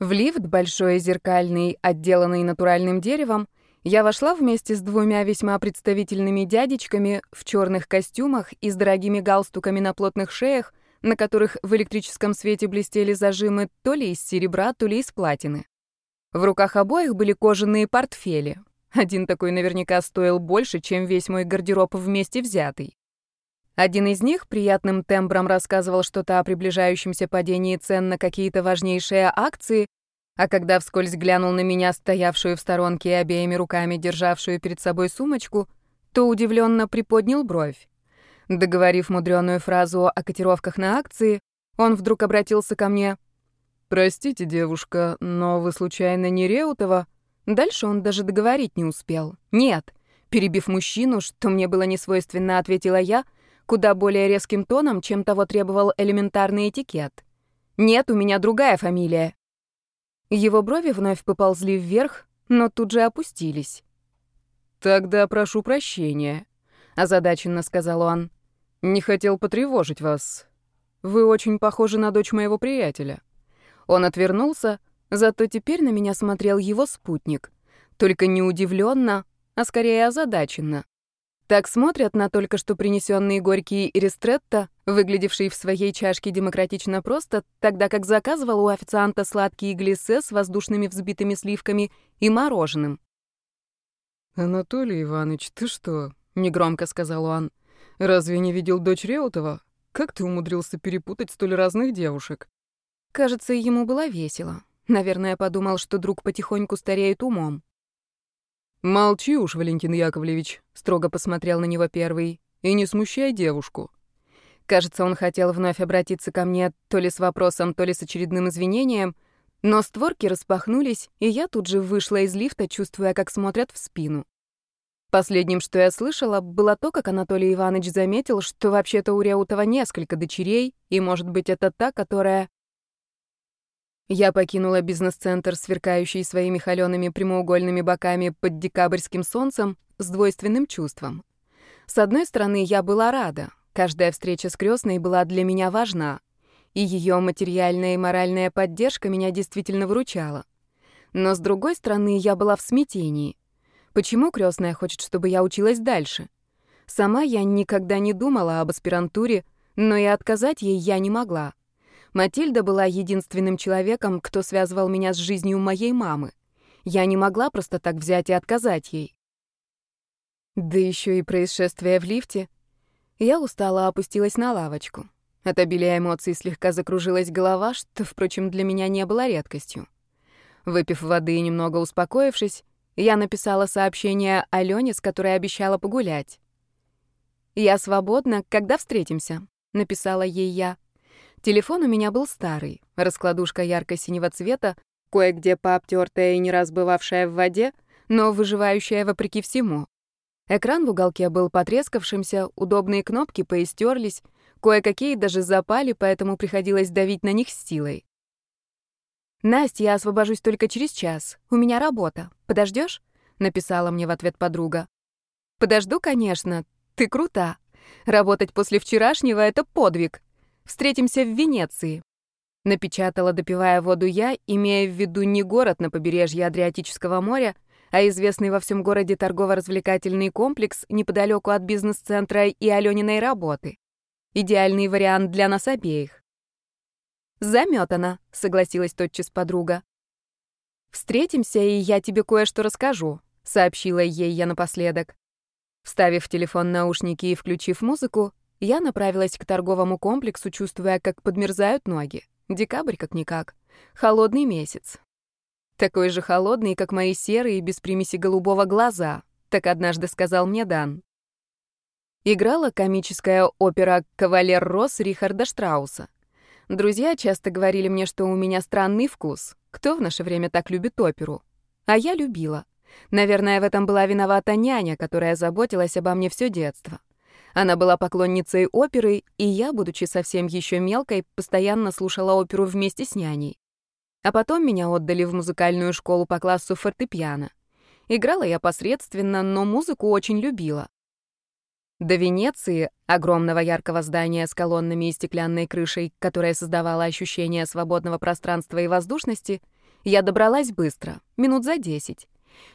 В лифт, большой зеркальный, отделанный натуральным деревом, я вошла вместе с двумя весьма представительными дядечками в черных костюмах и с дорогими галстуками на плотных шеях, на которых в электрическом свете блестели зажимы то ли из серебра, то ли из платины. В руках обоих были кожаные портфели. Один такой наверняка стоил больше, чем весь мой гардероб вместе взятый. Один из них приятным тембром рассказывал что-то о приближающемся падении цен на какие-то важнейшие акции, а когда вскользь глянул на меня, стоявшую в сторонке и обеими руками державшую перед собой сумочку, то удивленно приподнял бровь. Договорив мудреную фразу о котировках на акции, он вдруг обратился ко мне. «Простите, девушка, но вы случайно не Реутова?» Дальше он даже договорить не успел. «Нет». Перебив мужчину, что мне было несвойственно, ответила я, куда более резким тоном, чем того требовал элементарный этикет. «Нет, у меня другая фамилия». Его брови вновь поползли вверх, но тут же опустились. «Тогда прошу прощения», — озадаченно сказал он. Не хотел потревожить вас. Вы очень похожи на дочь моего приятеля. Он отвернулся, зато теперь на меня смотрел его спутник. Только не удивленно, а скорее озадаченно. Так смотрят на только что принесенные горькие ристретто, выглядевшие в своей чашке демократично просто, тогда как заказывал у официанта сладкие глиссе с воздушными взбитыми сливками и мороженым. «Анатолий Иванович, ты что?» — негромко сказал он. Разве не видел дочь Реутова? Как ты умудрился перепутать столь разных девушек? Кажется, ему было весело. Наверное, подумал, что друг потихоньку стареет умом. «Молчи уж, Валентин Яковлевич», — строго посмотрел на него первый, — «и не смущай девушку». Кажется, он хотел вновь обратиться ко мне то ли с вопросом, то ли с очередным извинением, но створки распахнулись, и я тут же вышла из лифта, чувствуя, как смотрят в спину. Последним, что я слышала, было то, как Анатолий Иванович заметил, что вообще-то у Реутова несколько дочерей, и, может быть, это та, которая... Я покинула бизнес-центр, сверкающий своими холёными прямоугольными боками под декабрьским солнцем, с двойственным чувством. С одной стороны, я была рада. Каждая встреча с крестной была для меня важна, и ее материальная и моральная поддержка меня действительно выручала. Но с другой стороны, я была в смятении. Почему крестная хочет, чтобы я училась дальше? Сама я никогда не думала об аспирантуре, но и отказать ей я не могла. Матильда была единственным человеком, кто связывал меня с жизнью моей мамы. Я не могла просто так взять и отказать ей. Да еще и происшествие в лифте. Я устала опустилась на лавочку. От обилия эмоций слегка закружилась голова, что, впрочем, для меня не было редкостью. Выпив воды и немного успокоившись, я написала сообщение Алёне, с которой обещала погулять. «Я свободна, когда встретимся», — написала ей я. Телефон у меня был старый, раскладушка ярко-синего цвета, кое-где пообтёртая и не раз бывавшая в воде, но выживающая вопреки всему. Экран в уголке был потрескавшимся, удобные кнопки поистерлись, кое-какие даже запали, поэтому приходилось давить на них с силой. «Настя, я освобожусь только через час. У меня работа. Подождешь? написала мне в ответ подруга. «Подожду, конечно. Ты крута. Работать после вчерашнего — это подвиг. Встретимся в Венеции». Напечатала, допивая воду я, имея в виду не город на побережье Адриатического моря, а известный во всем городе торгово-развлекательный комплекс неподалеку от бизнес-центра и Алёниной работы. Идеальный вариант для нас обеих. «Заметана», — согласилась тотчас подруга. «Встретимся, и я тебе кое-что расскажу», — сообщила ей я напоследок. Вставив телефон наушники и включив музыку, я направилась к торговому комплексу, чувствуя, как подмерзают ноги. Декабрь как-никак. Холодный месяц. Такой же холодный, как мои серые, без примеси голубого глаза, так однажды сказал мне Дан. Играла комическая опера «Кавалер Росс» Рихарда Штрауса. Друзья часто говорили мне, что у меня странный вкус. Кто в наше время так любит оперу? А я любила. Наверное, в этом была виновата няня, которая заботилась обо мне все детство. Она была поклонницей оперы, и я, будучи совсем еще мелкой, постоянно слушала оперу вместе с няней. А потом меня отдали в музыкальную школу по классу фортепиано. Играла я посредственно, но музыку очень любила. До Венеции, огромного яркого здания с колоннами и стеклянной крышей, которое создавало ощущение свободного пространства и воздушности, Я добралась быстро, минут за десять.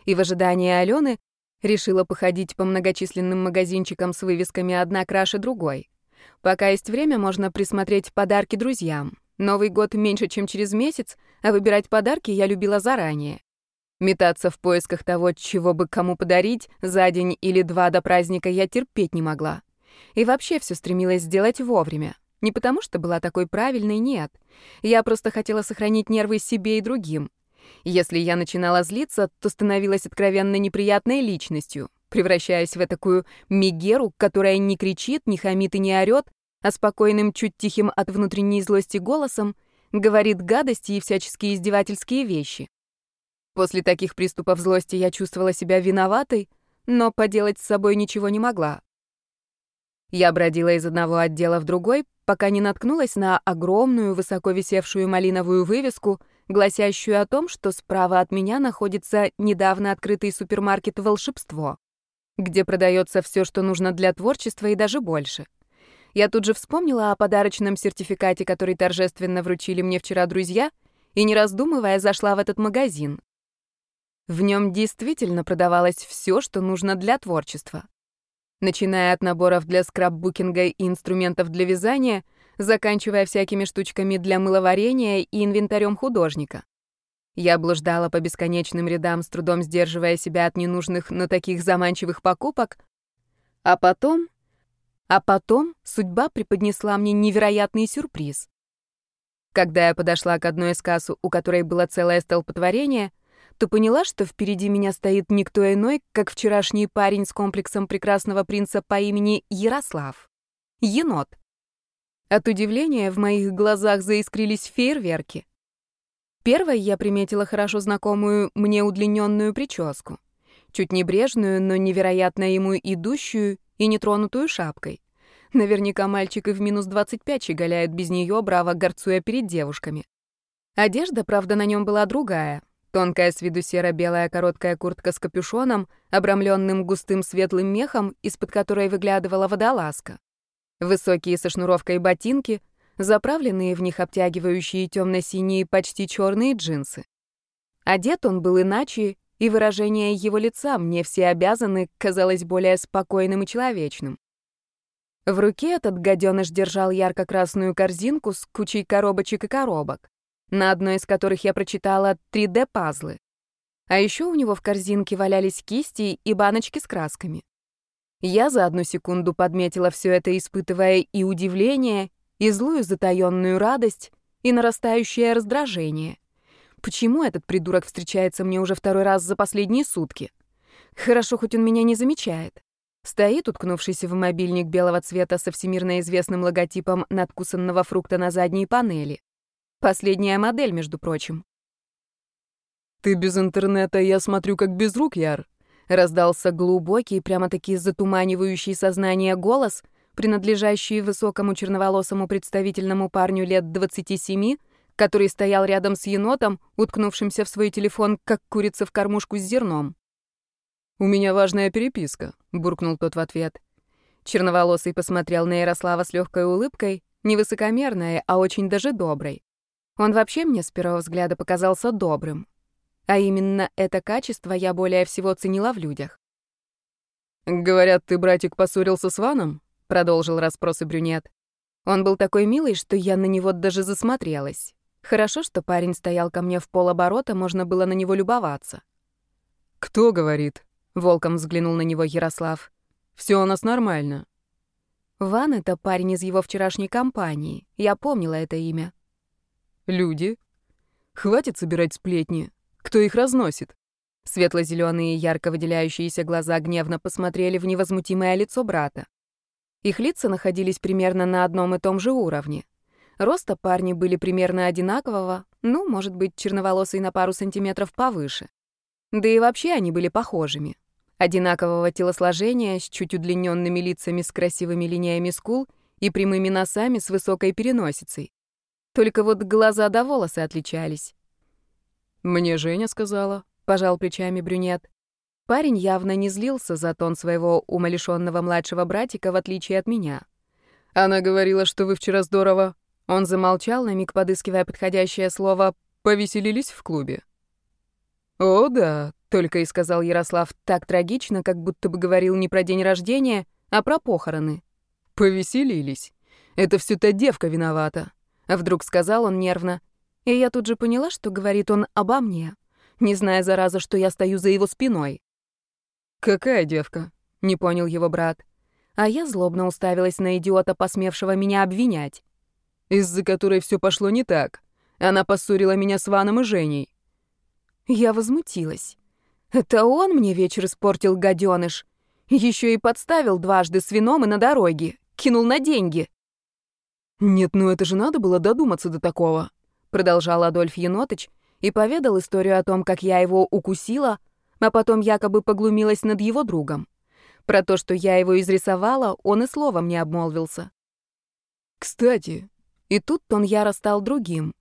И в ожидании Алены решила походить по многочисленным магазинчикам с вывесками одна краше другой. Пока есть время, можно присмотреть подарки друзьям. Новый год меньше, чем через месяц, а выбирать подарки я любила заранее. Метаться в поисках того, чего бы кому подарить, за день или два до праздника я терпеть не могла. И вообще все стремилась сделать вовремя. Не потому что была такой правильной, нет. Я просто хотела сохранить нервы себе и другим. Если я начинала злиться, то становилась откровенно неприятной личностью, превращаясь в такую мигеру, которая не кричит, не хамит и не орёт, а спокойным, чуть тихим от внутренней злости голосом говорит гадости и всяческие издевательские вещи. После таких приступов злости я чувствовала себя виноватой, но поделать с собой ничего не могла. Я бродила из одного отдела в другой, пока не наткнулась на огромную, высоко висевшую малиновую вывеску, гласящую о том, что справа от меня находится недавно открытый супермаркет «Волшебство», где продается все, что нужно для творчества и даже больше. Я тут же вспомнила о подарочном сертификате, который торжественно вручили мне вчера друзья, и, не раздумывая, зашла в этот магазин. В нем действительно продавалось все, что нужно для творчества начиная от наборов для скраббукинга и инструментов для вязания, заканчивая всякими штучками для мыловарения и инвентарем художника. Я блуждала по бесконечным рядам, с трудом сдерживая себя от ненужных, но таких заманчивых покупок. А потом... А потом судьба преподнесла мне невероятный сюрприз. Когда я подошла к одной из касс, у которой было целое столпотворение — то поняла, что впереди меня стоит никто иной, как вчерашний парень с комплексом прекрасного принца по имени Ярослав. Енот. От удивления в моих глазах заискрились фейерверки. Первой я приметила хорошо знакомую мне удлиненную прическу. Чуть небрежную, но невероятно ему идущую и нетронутую шапкой. Наверняка мальчик и в минус 25 щеголяет без нее, браво горцуя перед девушками. Одежда, правда, на нем была другая, Тонкая с виду серо-белая короткая куртка с капюшоном, обрамленным густым светлым мехом, из-под которой выглядывала водолазка. Высокие со шнуровкой ботинки, заправленные в них обтягивающие темно-синие почти черные джинсы. Одет он был иначе, и выражение его лица мне все обязаны казалось более спокойным и человечным. В руке этот гаденыш держал ярко-красную корзинку с кучей коробочек и коробок на одной из которых я прочитала 3D-пазлы. А еще у него в корзинке валялись кисти и баночки с красками. Я за одну секунду подметила все это, испытывая и удивление, и злую затаённую радость, и нарастающее раздражение. Почему этот придурок встречается мне уже второй раз за последние сутки? Хорошо, хоть он меня не замечает. Стоит, уткнувшийся в мобильник белого цвета со всемирно известным логотипом надкусанного фрукта на задней панели. Последняя модель, между прочим. «Ты без интернета, я смотрю, как без рук, Яр», — раздался глубокий, прямо-таки затуманивающий сознание голос, принадлежащий высокому черноволосому представительному парню лет 27, который стоял рядом с енотом, уткнувшимся в свой телефон, как курица в кормушку с зерном. «У меня важная переписка», — буркнул тот в ответ. Черноволосый посмотрел на Ярослава с легкой улыбкой, не высокомерной, а очень даже доброй. Он вообще мне с первого взгляда показался добрым. А именно это качество я более всего ценила в людях. «Говорят, ты, братик, поссорился с Ваном?» — продолжил расспросы брюнет. Он был такой милый, что я на него даже засмотрелась. Хорошо, что парень стоял ко мне в полоборота, можно было на него любоваться. «Кто говорит?» — волком взглянул на него Ярослав. Все у нас нормально». Ван — это парень из его вчерашней компании. Я помнила это имя. Люди. Хватит собирать сплетни. Кто их разносит? Светло-зеленые, ярко выделяющиеся глаза гневно посмотрели в невозмутимое лицо брата. Их лица находились примерно на одном и том же уровне. Роста парни были примерно одинакового, ну, может быть, черноволосый на пару сантиметров повыше. Да и вообще они были похожими. Одинакового телосложения, с чуть удлиненными лицами с красивыми линиями скул и прямыми носами с высокой переносицей. Только вот глаза да волосы отличались. «Мне Женя сказала», — пожал плечами брюнет. Парень явно не злился за тон своего умалишенного младшего братика, в отличие от меня. «Она говорила, что вы вчера здорово...» Он замолчал, на миг подыскивая подходящее слово Повеселились в клубе?» «О, да», — только и сказал Ярослав так трагично, как будто бы говорил не про день рождения, а про похороны. «Повеселились. Это все та девка виновата», — вдруг сказал он нервно. И я тут же поняла, что говорит он обо мне, не зная, зараза, что я стою за его спиной. «Какая девка?» — не понял его брат. А я злобно уставилась на идиота, посмевшего меня обвинять. «Из-за которой все пошло не так. Она поссорила меня с Ваном и Женей». Я возмутилась. Это он мне вечер испортил, гаденыш. Еще и подставил дважды с вином и на дороге. Кинул на деньги. «Нет, ну это же надо было додуматься до такого», — продолжал Адольф Енотыч и поведал историю о том, как я его укусила, а потом якобы поглумилась над его другом. Про то, что я его изрисовала, он и словом не обмолвился. «Кстати...» И тут он яро стал другим,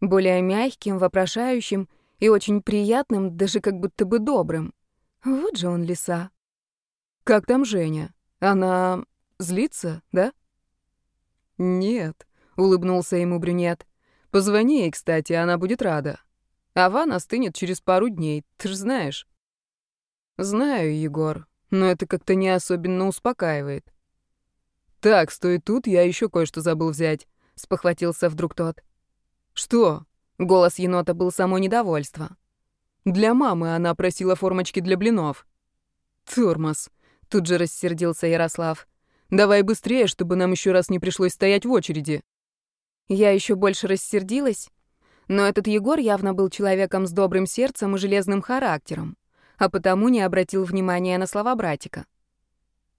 более мягким, вопрошающим и очень приятным, даже как будто бы добрым. Вот же он лиса. «Как там Женя? Она злится, да?» «Нет», — улыбнулся ему брюнет. «Позвони ей, кстати, она будет рада. А ван остынет через пару дней, ты ж знаешь». «Знаю, Егор, но это как-то не особенно успокаивает». «Так, стой тут, я еще кое-что забыл взять», — спохватился вдруг тот. «Что?» Голос енота был само недовольство. Для мамы она просила формочки для блинов. Тормоз. Тут же рассердился Ярослав. Давай быстрее, чтобы нам еще раз не пришлось стоять в очереди. Я еще больше рассердилась, но этот Егор явно был человеком с добрым сердцем и железным характером, а потому не обратил внимания на слова братика.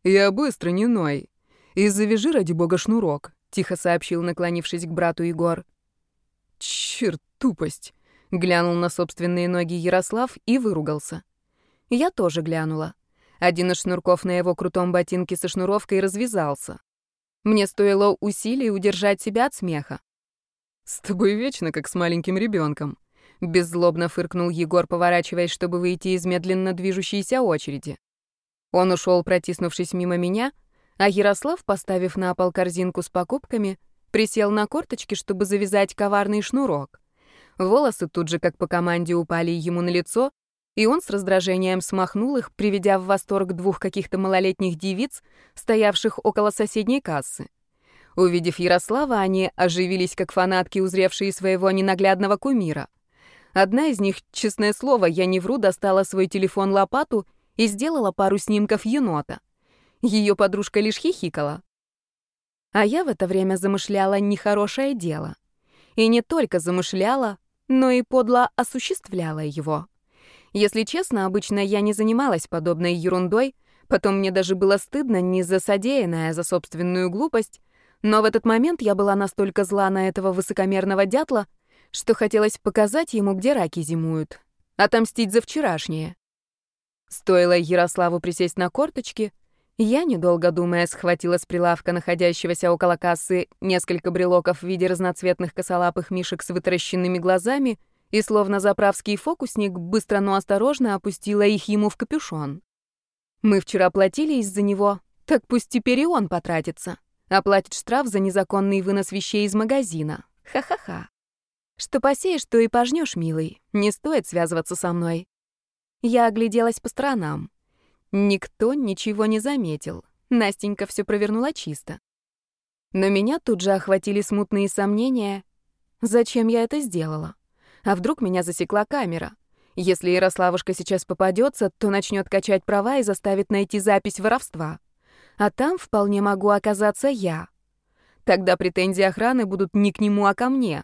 «Я быстро, не ной. И завяжи, ради бога, шнурок», — тихо сообщил, наклонившись к брату Егор. Черт, тупость. Глянул на собственные ноги Ярослав и выругался. Я тоже глянула. Один из шнурков на его крутом ботинке со шнуровкой развязался. Мне стоило усилий удержать себя от смеха. «С тобой вечно, как с маленьким ребенком», — беззлобно фыркнул Егор, поворачиваясь, чтобы выйти из медленно движущейся очереди. Он ушел, протиснувшись мимо меня, а Ярослав, поставив на пол корзинку с покупками, Присел на корточки, чтобы завязать коварный шнурок. Волосы тут же, как по команде, упали ему на лицо, и он с раздражением смахнул их, приведя в восторг двух каких-то малолетних девиц, стоявших около соседней кассы. Увидев Ярослава, они оживились, как фанатки, узревшие своего ненаглядного кумира. Одна из них, честное слово, я не вру, достала свой телефон-лопату и сделала пару снимков енота. Ее подружка лишь хихикала. А я в это время замышляла нехорошее дело. И не только замышляла, но и подло осуществляла его. Если честно, обычно я не занималась подобной ерундой, потом мне даже было стыдно не за содеянное, а за собственную глупость, но в этот момент я была настолько зла на этого высокомерного дятла, что хотелось показать ему, где раки зимуют, отомстить за вчерашнее. Стоило Ярославу присесть на корточки, я, недолго думая, схватила с прилавка находящегося около кассы несколько брелоков в виде разноцветных косолапых мишек с вытаращенными глазами и, словно заправский фокусник, быстро, но осторожно опустила их ему в капюшон. Мы вчера платили из-за него, так пусть теперь и он потратится. Оплатит штраф за незаконный вынос вещей из магазина. Ха-ха-ха. Что посеешь, то и пожнешь, милый. Не стоит связываться со мной. Я огляделась по сторонам. Никто ничего не заметил. Настенька все провернула чисто. Но меня тут же охватили смутные сомнения. Зачем я это сделала? А вдруг меня засекла камера? Если Ярославушка сейчас попадется, то начнет качать права и заставит найти запись воровства. А там вполне могу оказаться я. Тогда претензии охраны будут не к нему, а ко мне.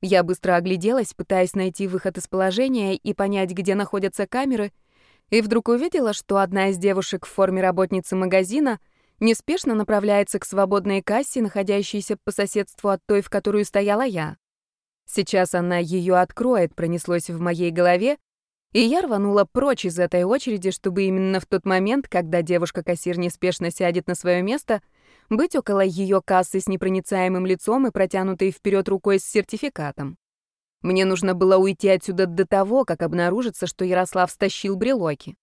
Я быстро огляделась, пытаясь найти выход из положения и понять, где находятся камеры — и вдруг увидела, что одна из девушек в форме работницы магазина неспешно направляется к свободной кассе, находящейся по соседству от той, в которую стояла я. Сейчас она ее откроет, пронеслось в моей голове, и я рванула прочь из этой очереди, чтобы именно в тот момент, когда девушка-кассир неспешно сядет на свое место, быть около ее кассы с непроницаемым лицом и протянутой вперед рукой с сертификатом. Мне нужно было уйти отсюда до того, как обнаружится, что Ярослав стащил брелоки.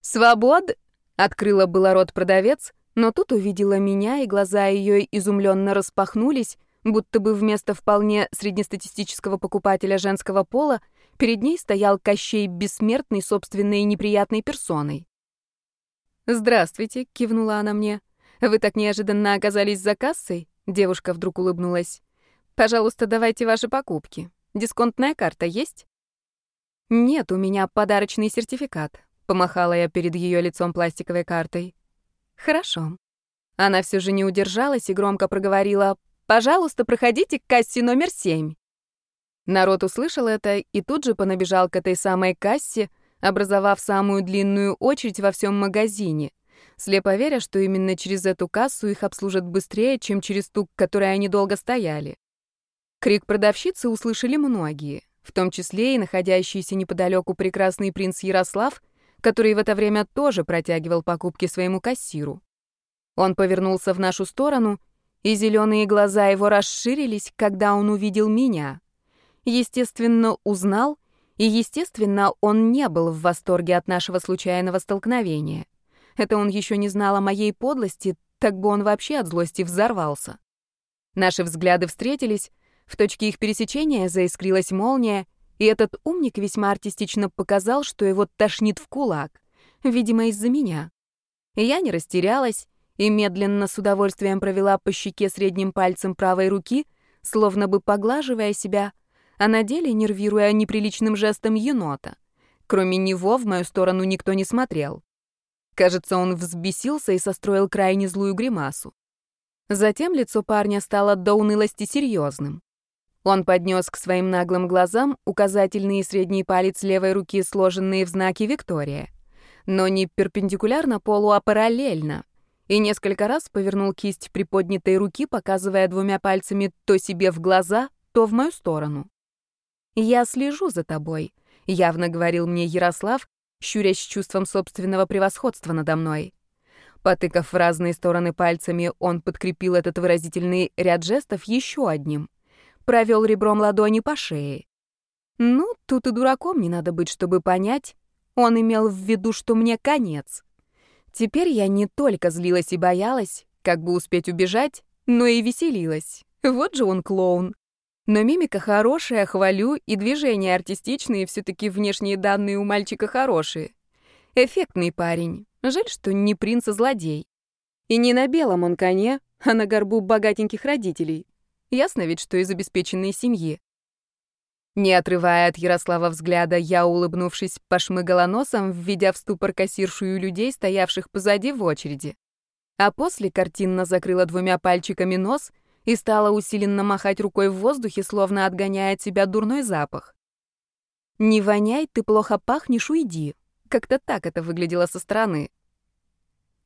«Свобод!» — открыла было рот продавец, но тут увидела меня, и глаза ее изумленно распахнулись, будто бы вместо вполне среднестатистического покупателя женского пола перед ней стоял Кощей бессмертный собственной неприятной персоной. «Здравствуйте», — кивнула она мне. «Вы так неожиданно оказались за кассой?» Девушка вдруг улыбнулась. «Пожалуйста, давайте ваши покупки. Дисконтная карта есть?» «Нет, у меня подарочный сертификат», — помахала я перед ее лицом пластиковой картой. «Хорошо». Она все же не удержалась и громко проговорила «Пожалуйста, проходите к кассе номер семь». Народ услышал это и тут же понабежал к этой самой кассе, образовав самую длинную очередь во всем магазине, слепо веря, что именно через эту кассу их обслужат быстрее, чем через ту, к которой они долго стояли. Крик продавщицы услышали многие, в том числе и находящийся неподалеку прекрасный принц Ярослав, который в это время тоже протягивал покупки своему кассиру. Он повернулся в нашу сторону, и зеленые глаза его расширились, когда он увидел меня. Естественно, узнал, и, естественно, он не был в восторге от нашего случайного столкновения. Это он еще не знал о моей подлости, так бы он вообще от злости взорвался. Наши взгляды встретились, в точке их пересечения заискрилась молния, и этот умник весьма артистично показал, что его тошнит в кулак, видимо, из-за меня. Я не растерялась и медленно с удовольствием провела по щеке средним пальцем правой руки, словно бы поглаживая себя, а на деле нервируя неприличным жестом енота. Кроме него в мою сторону никто не смотрел. Кажется, он взбесился и состроил крайне злую гримасу. Затем лицо парня стало до унылости серьезным. Он поднес к своим наглым глазам указательный и средний палец левой руки, сложенные в знаке Виктория. Но не перпендикулярно полу, а параллельно. И несколько раз повернул кисть приподнятой руки, показывая двумя пальцами то себе в глаза, то в мою сторону. «Я слежу за тобой», — явно говорил мне Ярослав, щурясь чувством собственного превосходства надо мной. Потыкав в разные стороны пальцами, он подкрепил этот выразительный ряд жестов еще одним — провел ребром ладони по шее. Ну, тут и дураком не надо быть, чтобы понять. Он имел в виду, что мне конец. Теперь я не только злилась и боялась, как бы успеть убежать, но и веселилась. Вот же он клоун. Но мимика хорошая, хвалю, и движения артистичные, все таки внешние данные у мальчика хорошие. Эффектный парень. Жаль, что не принц, а злодей. И не на белом он коне, а на горбу богатеньких родителей. Ясно ведь, что из обеспеченной семьи. Не отрывая от Ярослава взгляда, я, улыбнувшись, пошмыгала носом, введя в ступор кассиршую людей, стоявших позади в очереди. А после картинно закрыла двумя пальчиками нос и стала усиленно махать рукой в воздухе, словно отгоняя от себя дурной запах. «Не воняй, ты плохо пахнешь, уйди». Как-то так это выглядело со стороны.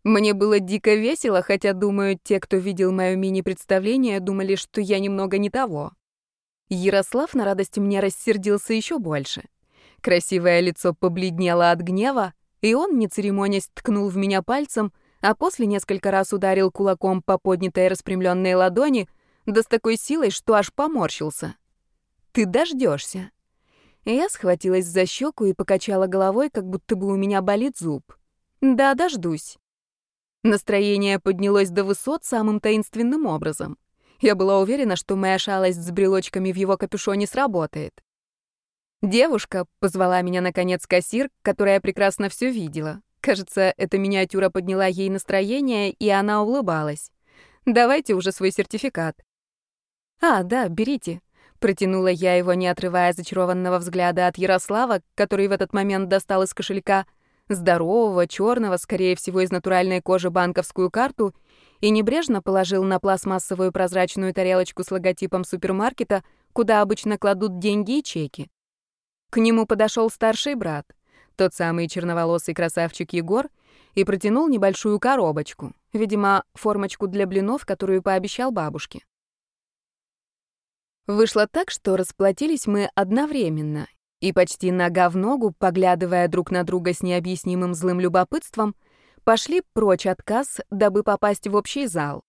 Мне было дико весело, хотя, думаю, те, кто видел мое мини-представление, думали, что я немного не того. Ярослав на радость мне рассердился еще больше. Красивое лицо побледнело от гнева, и он, не церемонясь, ткнул в меня пальцем, а после несколько раз ударил кулаком по поднятой распрямленной ладони, да с такой силой, что аж поморщился. «Ты дождешься. Я схватилась за щеку и покачала головой, как будто бы у меня болит зуб. «Да, дождусь». Настроение поднялось до высот самым таинственным образом. Я была уверена, что моя шалость с брелочками в его капюшоне сработает. «Девушка», — позвала меня, наконец, кассир, которая прекрасно все видела. Кажется, эта миниатюра подняла ей настроение, и она улыбалась. «Давайте уже свой сертификат». «А, да, берите», — протянула я его, не отрывая зачарованного взгляда от Ярослава, который в этот момент достал из кошелька — здорового, черного, скорее всего, из натуральной кожи банковскую карту и небрежно положил на пластмассовую прозрачную тарелочку с логотипом супермаркета, куда обычно кладут деньги и чеки. К нему подошел старший брат, тот самый черноволосый красавчик Егор, и протянул небольшую коробочку, видимо, формочку для блинов, которую пообещал бабушке. Вышло так, что расплатились мы одновременно, и почти нога в ногу, поглядывая друг на друга с необъяснимым злым любопытством, пошли прочь от касс, дабы попасть в общий зал.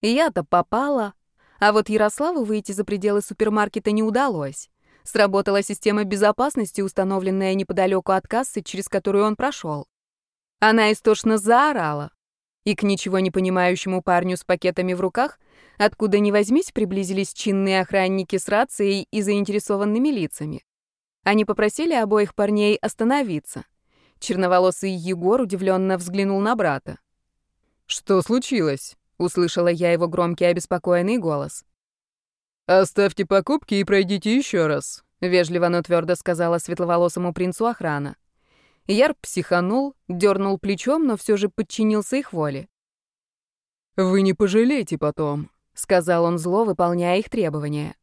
Я-то попала, а вот Ярославу выйти за пределы супермаркета не удалось. Сработала система безопасности, установленная неподалеку от кассы, через которую он прошел. Она истошно заорала. и к ничего не понимающему парню с пакетами в руках, откуда ни возьмись, приблизились чинные охранники с рацией и заинтересованными лицами. Они попросили обоих парней остановиться. Черноволосый Егор удивленно взглянул на брата. «Что случилось?» — услышала я его громкий обеспокоенный голос. «Оставьте покупки и пройдите еще раз», — вежливо, но твердо сказала светловолосому принцу охрана. Яр психанул, дернул плечом, но все же подчинился их воле. «Вы не пожалеете потом», — сказал он зло, выполняя их требования.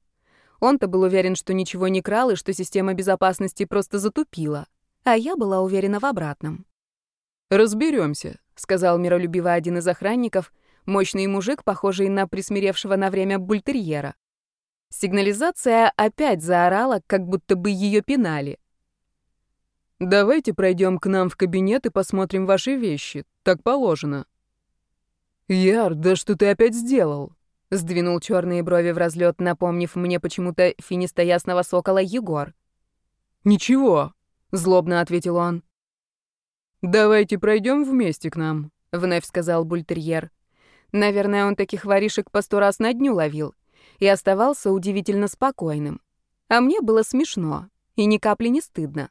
Он-то был уверен, что ничего не крал и что система безопасности просто затупила, а я была уверена в обратном. Разберемся, сказал миролюбиво один из охранников, мощный мужик, похожий на присмиревшего на время бультерьера. Сигнализация опять заорала, как будто бы ее пинали. «Давайте пройдем к нам в кабинет и посмотрим ваши вещи. Так положено». «Яр, да что ты опять сделал?» Сдвинул черные брови в разлет, напомнив мне почему-то финиста ясного сокола Егор. «Ничего», — злобно ответил он. «Давайте пройдем вместе к нам», — вновь сказал бультерьер. Наверное, он таких воришек по сто раз на дню ловил и оставался удивительно спокойным. А мне было смешно и ни капли не стыдно.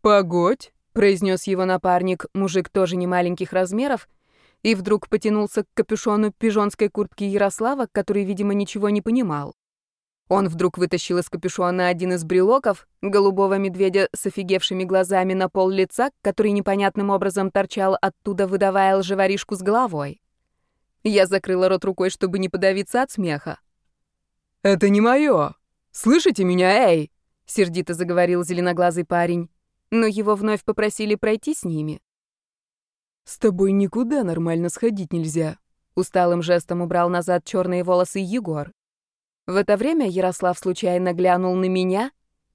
«Погодь», — произнес его напарник, мужик тоже не маленьких размеров, и вдруг потянулся к капюшону пижонской куртки Ярослава, который, видимо, ничего не понимал. Он вдруг вытащил из капюшона один из брелоков, голубого медведя с офигевшими глазами на пол лица, который непонятным образом торчал оттуда, выдавая лжеворишку с головой. Я закрыла рот рукой, чтобы не подавиться от смеха. «Это не мое! Слышите меня, эй!» — сердито заговорил зеленоглазый парень. Но его вновь попросили пройти с ними. «С тобой никуда нормально сходить нельзя», — усталым жестом убрал назад черные волосы Егор. В это время Ярослав случайно глянул на меня,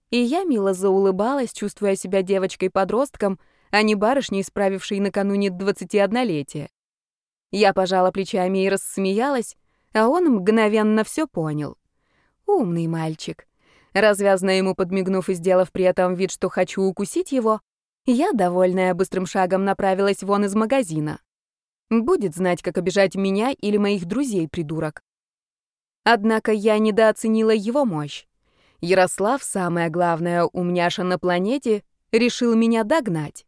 и я мило заулыбалась, чувствуя себя девочкой-подростком, а не барышней, справившей накануне 21-летия. Я пожала плечами и рассмеялась, а он мгновенно все понял. Умный мальчик. Развязно ему подмигнув и сделав при этом вид, что хочу укусить его, я, довольная быстрым шагом, направилась вон из магазина. Будет знать, как обижать меня или моих друзей, придурок. Однако я недооценила его мощь. Ярослав, самое главное умняша на планете, решил меня догнать.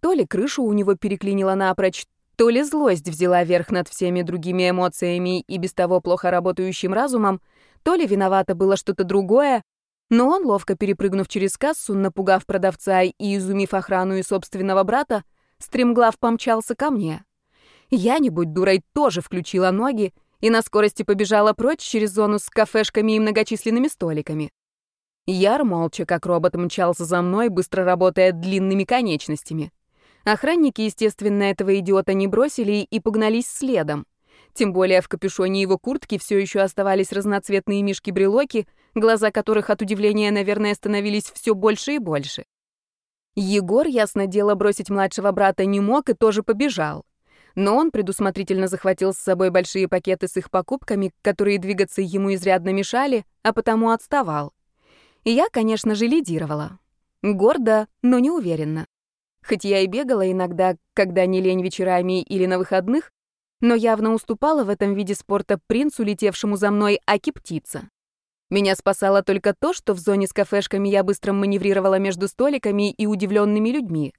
То ли крышу у него переклинило напрочь, то ли злость взяла верх над всеми другими эмоциями и без того плохо работающим разумом, то ли виновато было что-то другое, но он, ловко перепрыгнув через кассу, напугав продавца и изумив охрану и собственного брата, стремглав помчался ко мне. Я, не будь дурой, тоже включила ноги и на скорости побежала прочь через зону с кафешками и многочисленными столиками. Яр молча, как робот, мчался за мной, быстро работая длинными конечностями. Охранники, естественно, этого идиота не бросили и погнались следом. Тем более в капюшоне его куртки все еще оставались разноцветные мишки-брелоки, глаза которых от удивления, наверное, становились все больше и больше. Егор, ясно дело, бросить младшего брата не мог и тоже побежал но он предусмотрительно захватил с собой большие пакеты с их покупками, которые двигаться ему изрядно мешали, а потому отставал. И я, конечно же, лидировала. Гордо, но не уверенно. Хоть я и бегала иногда, когда не лень вечерами или на выходных, но явно уступала в этом виде спорта принцу, летевшему за мной, аки-птица. Меня спасало только то, что в зоне с кафешками я быстро маневрировала между столиками и удивленными людьми.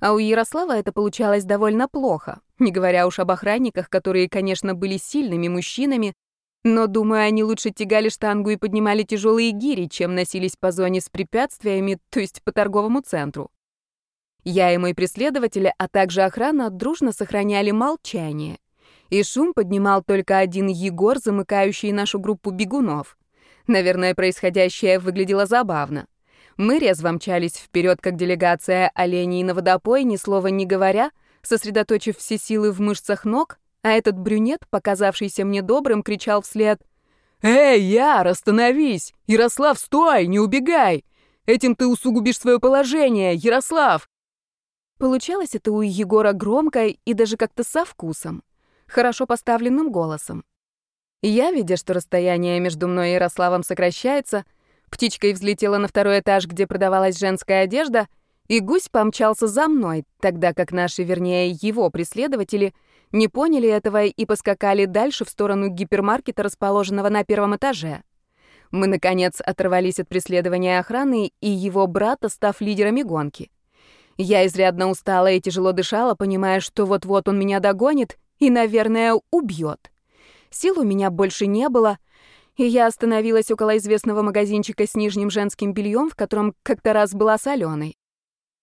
А у Ярослава это получалось довольно плохо, не говоря уж об охранниках, которые, конечно, были сильными мужчинами, но, думаю, они лучше тягали штангу и поднимали тяжелые гири, чем носились по зоне с препятствиями, то есть по торговому центру. Я и мой преследователь, а также охрана дружно сохраняли молчание. И шум поднимал только один Егор, замыкающий нашу группу бегунов. Наверное, происходящее выглядело забавно. Мы резво мчались вперед, как делегация оленей на водопой, ни слова не говоря, сосредоточив все силы в мышцах ног, а этот брюнет, показавшийся мне добрым, кричал вслед «Эй, Яр, остановись! Ярослав, стой, не убегай! Этим ты усугубишь свое положение, Ярослав!» Получалось это у Егора громко и даже как-то со вкусом, хорошо поставленным голосом. Я, видя, что расстояние между мной и Ярославом сокращается, — Птичкой взлетела на второй этаж, где продавалась женская одежда, и гусь помчался за мной, тогда как наши, вернее, его преследователи не поняли этого и поскакали дальше в сторону гипермаркета, расположенного на первом этаже. Мы, наконец, оторвались от преследования охраны и его брата, став лидерами гонки. Я изрядно устала и тяжело дышала, понимая, что вот-вот он меня догонит и, наверное, убьет. Сил у меня больше не было, и я остановилась около известного магазинчика с нижним женским бельем, в котором как-то раз была соленой.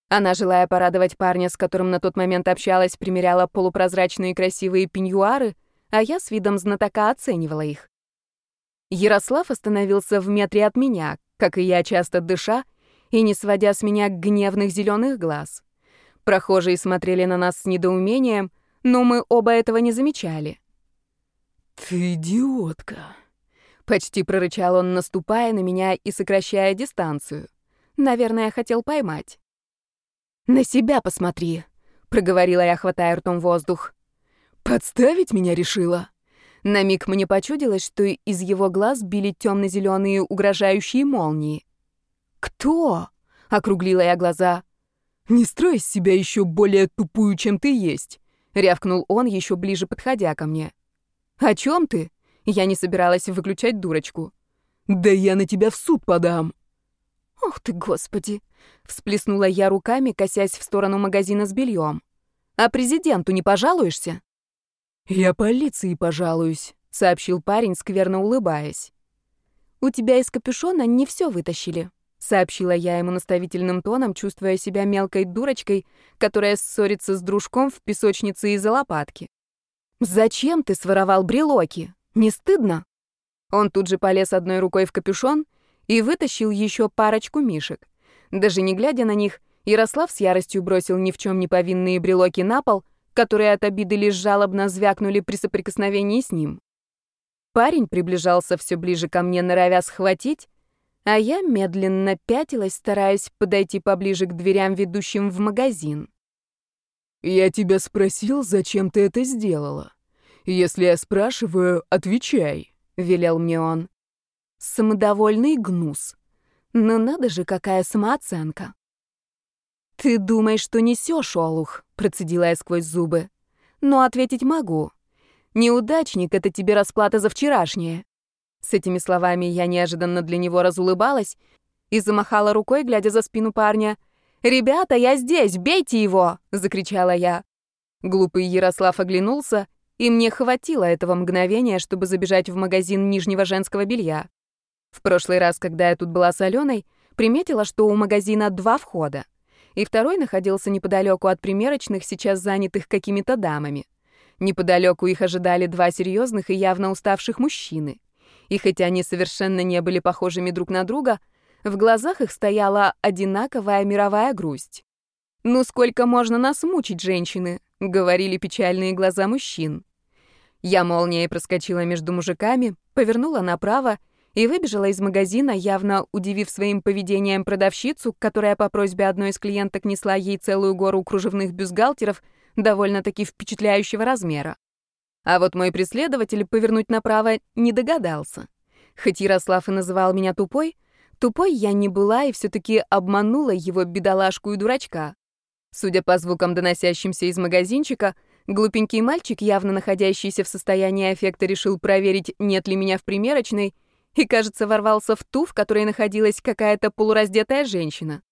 Она, желая порадовать парня, с которым на тот момент общалась, примеряла полупрозрачные красивые пеньюары, а я с видом знатока оценивала их. Ярослав остановился в метре от меня, как и я, часто дыша, и не сводя с меня гневных зеленых глаз. Прохожие смотрели на нас с недоумением, но мы оба этого не замечали. «Ты идиотка!» Почти прорычал он, наступая на меня и сокращая дистанцию. Наверное, хотел поймать. «На себя посмотри», — проговорила я, хватая ртом воздух. «Подставить меня решила?» На миг мне почудилось, что из его глаз били темно-зеленые угрожающие молнии. «Кто?» — округлила я глаза. «Не строй себя еще более тупую, чем ты есть», — рявкнул он, еще ближе подходя ко мне. «О чем ты?» Я не собиралась выключать дурочку. «Да я на тебя в суд подам!» «Ох ты, господи!» — всплеснула я руками, косясь в сторону магазина с бельем. «А президенту не пожалуешься?» «Я полиции пожалуюсь», — сообщил парень, скверно улыбаясь. «У тебя из капюшона не все вытащили», — сообщила я ему наставительным тоном, чувствуя себя мелкой дурочкой, которая ссорится с дружком в песочнице из-за лопатки. «Зачем ты своровал брелоки? Не стыдно?» Он тут же полез одной рукой в капюшон и вытащил еще парочку мишек. Даже не глядя на них, Ярослав с яростью бросил ни в чем не повинные брелоки на пол, которые от обиды лишь жалобно звякнули при соприкосновении с ним. Парень приближался все ближе ко мне, норовя схватить, а я медленно пятилась, стараясь подойти поближе к дверям, ведущим в магазин. «Я тебя спросил, зачем ты это сделала? Если я спрашиваю, отвечай», — велел мне он. Самодовольный гнус. Но надо же, какая самооценка. «Ты думаешь, что несешь, Олух?» — процедила я сквозь зубы. «Но ответить могу. Неудачник — это тебе расплата за вчерашнее». С этими словами я неожиданно для него разулыбалась и замахала рукой, глядя за спину парня. «Ребята, я здесь! Бейте его!» — закричала я. Глупый Ярослав оглянулся, и мне хватило этого мгновения, чтобы забежать в магазин нижнего женского белья. В прошлый раз, когда я тут была с Аленой, приметила, что у магазина два входа, и второй находился неподалеку от примерочных, сейчас занятых какими-то дамами. Неподалеку их ожидали два серьезных и явно уставших мужчины. И хотя они совершенно не были похожими друг на друга, в глазах их стояла одинаковая мировая грусть. «Ну сколько можно нас мучить, женщины?» — говорили печальные глаза мужчин. Я молнией проскочила между мужиками, повернула направо и выбежала из магазина, явно удивив своим поведением продавщицу, которая по просьбе одной из клиенток несла ей целую гору кружевных бюстгальтеров довольно-таки впечатляющего размера. А вот мой преследователь повернуть направо не догадался. Хоть Ярослав и называл меня тупой, тупой я не была и все-таки обманула его бедолашку и дурачка. Судя по звукам, доносящимся из магазинчика, глупенький мальчик, явно находящийся в состоянии аффекта, решил проверить, нет ли меня в примерочной, и, кажется, ворвался в ту, в которой находилась какая-то полураздетая женщина.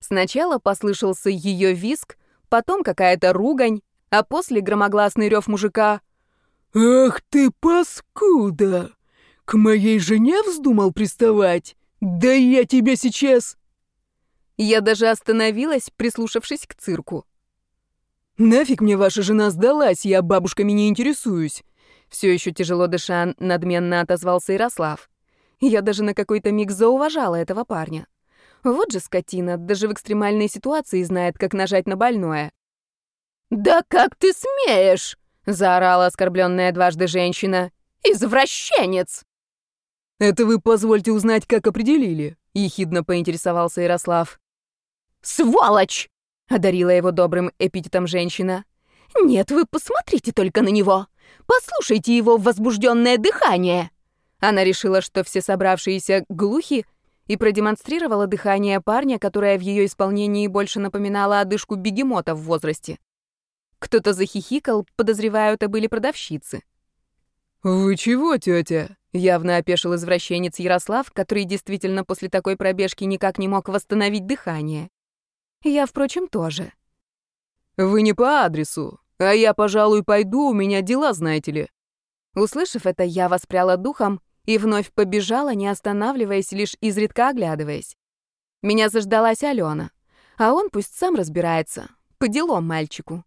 Сначала послышался ее виск, потом какая-то ругань, а после громогласный рев мужика. «Ах ты, паскуда! К моей жене вздумал приставать? Да я тебя сейчас...» Я даже остановилась, прислушавшись к цирку. «Нафиг мне ваша жена сдалась, я бабушками не интересуюсь!» Все еще тяжело дыша, надменно отозвался Ярослав. Я даже на какой-то миг зауважала этого парня. Вот же скотина, даже в экстремальной ситуации знает, как нажать на больное. «Да как ты смеешь!» — заорала оскорбленная дважды женщина. «Извращенец!» «Это вы позвольте узнать, как определили», — ехидно поинтересовался Ярослав. «Сволочь!» — одарила его добрым эпитетом женщина. «Нет, вы посмотрите только на него! Послушайте его возбужденное дыхание!» Она решила, что все собравшиеся глухи, и продемонстрировала дыхание парня, которое в ее исполнении больше напоминало одышку бегемота в возрасте. Кто-то захихикал, подозреваю, это были продавщицы. «Вы чего, тетя?» — явно опешил извращенец Ярослав, который действительно после такой пробежки никак не мог восстановить дыхание. Я, впрочем, тоже. «Вы не по адресу, а я, пожалуй, пойду, у меня дела, знаете ли». Услышав это, я воспряла духом и вновь побежала, не останавливаясь, лишь изредка оглядываясь. Меня заждалась Алена, а он пусть сам разбирается, по делам мальчику.